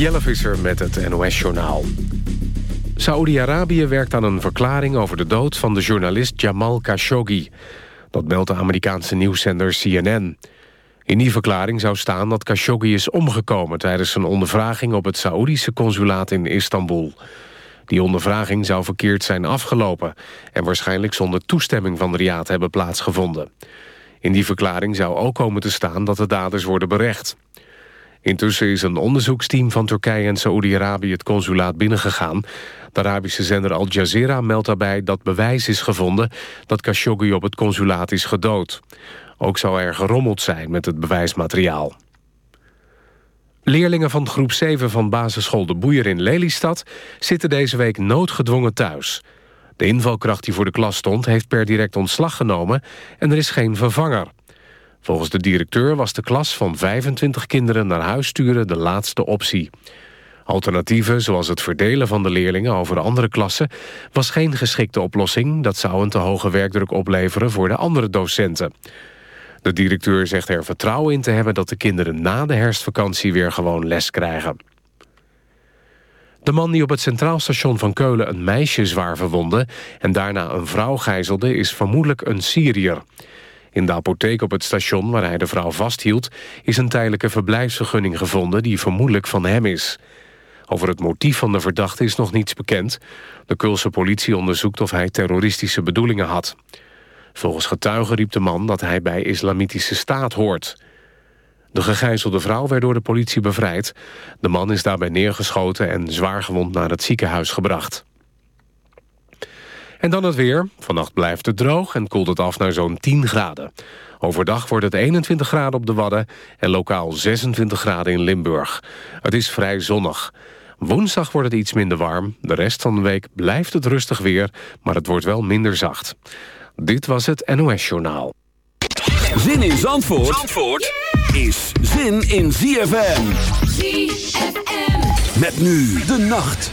Jelle Visser met het NOS-journaal. Saoedi-Arabië werkt aan een verklaring over de dood van de journalist Jamal Khashoggi. Dat meldt de Amerikaanse nieuwszender CNN. In die verklaring zou staan dat Khashoggi is omgekomen... tijdens een ondervraging op het Saoedische consulaat in Istanbul. Die ondervraging zou verkeerd zijn afgelopen... en waarschijnlijk zonder toestemming van Riyadh hebben plaatsgevonden. In die verklaring zou ook komen te staan dat de daders worden berecht. Intussen is een onderzoeksteam van Turkije en Saoedi-Arabië het consulaat binnengegaan. De Arabische zender Al Jazeera meldt daarbij dat bewijs is gevonden dat Khashoggi op het consulaat is gedood. Ook zou er gerommeld zijn met het bewijsmateriaal. Leerlingen van groep 7 van basisschool De Boeier in Lelystad... zitten deze week noodgedwongen thuis. De invalkracht die voor de klas stond heeft per direct ontslag genomen... en er is geen vervanger. Volgens de directeur was de klas van 25 kinderen naar huis sturen de laatste optie. Alternatieven, zoals het verdelen van de leerlingen over andere klassen... was geen geschikte oplossing. Dat zou een te hoge werkdruk opleveren voor de andere docenten. De directeur zegt er vertrouwen in te hebben... dat de kinderen na de herfstvakantie weer gewoon les krijgen. De man die op het Centraal Station van Keulen een meisje zwaar verwonde... en daarna een vrouw gijzelde, is vermoedelijk een Syriër. In de apotheek op het station waar hij de vrouw vasthield... is een tijdelijke verblijfsvergunning gevonden die vermoedelijk van hem is. Over het motief van de verdachte is nog niets bekend. De Keulse politie onderzoekt of hij terroristische bedoelingen had. Volgens getuigen riep de man dat hij bij islamitische staat hoort. De gegijzelde vrouw werd door de politie bevrijd. De man is daarbij neergeschoten en zwaargewond naar het ziekenhuis gebracht. En dan het weer. Vannacht blijft het droog en koelt het af naar zo'n 10 graden. Overdag wordt het 21 graden op de Wadden en lokaal 26 graden in Limburg. Het is vrij zonnig. Woensdag wordt het iets minder warm. De rest van de week blijft het rustig weer, maar het wordt wel minder zacht. Dit was het NOS Journaal. Zin in Zandvoort, Zandvoort is zin in ZFM. ZFM. Met nu de nacht.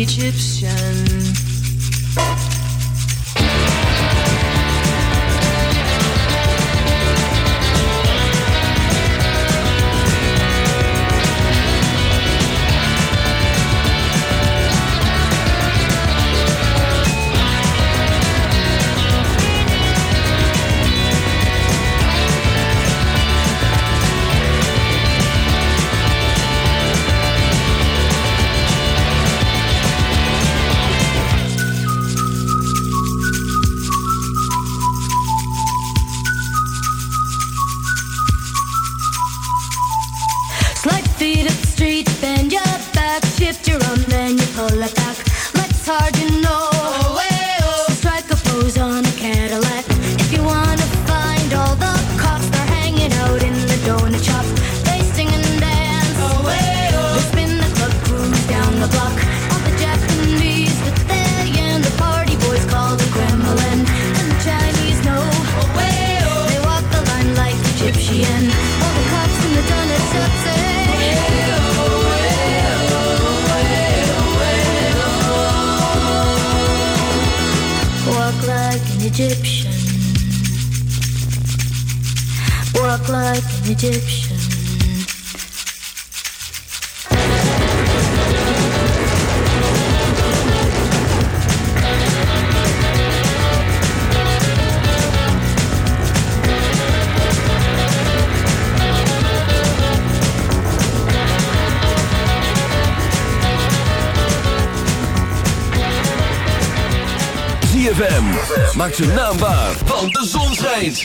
Like Maak zijn naam waar, want de zon schijnt.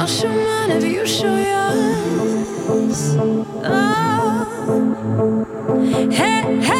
I'll show mine if you show yours. Oh. Hey, hey.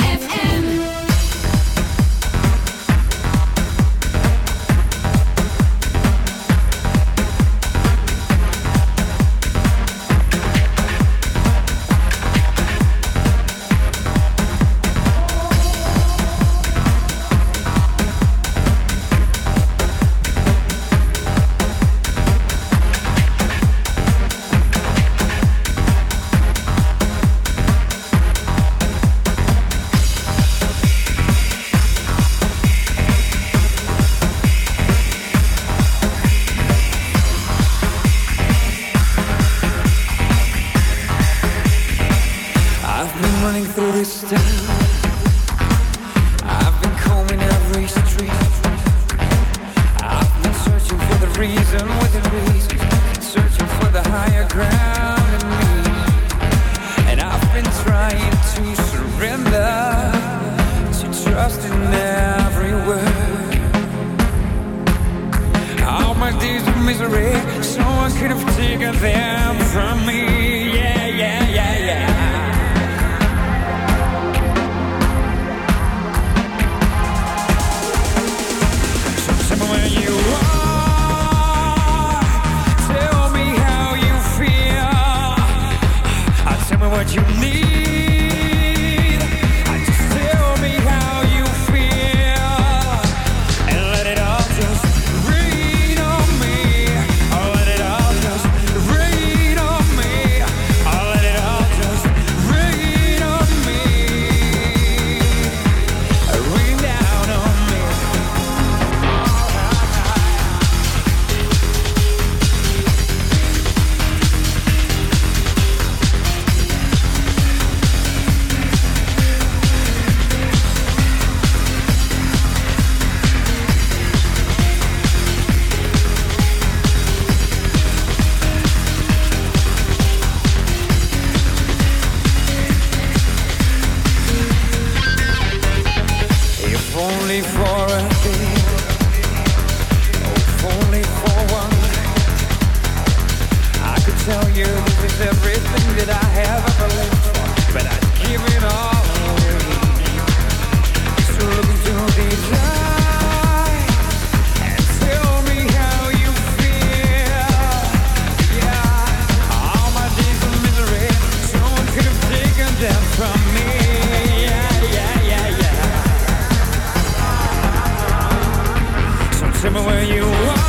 So I could have taken them from me. Somewhere you are.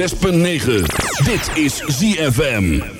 106.9. Dit is ZFM.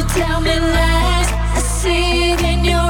you tell me lies? I see it in your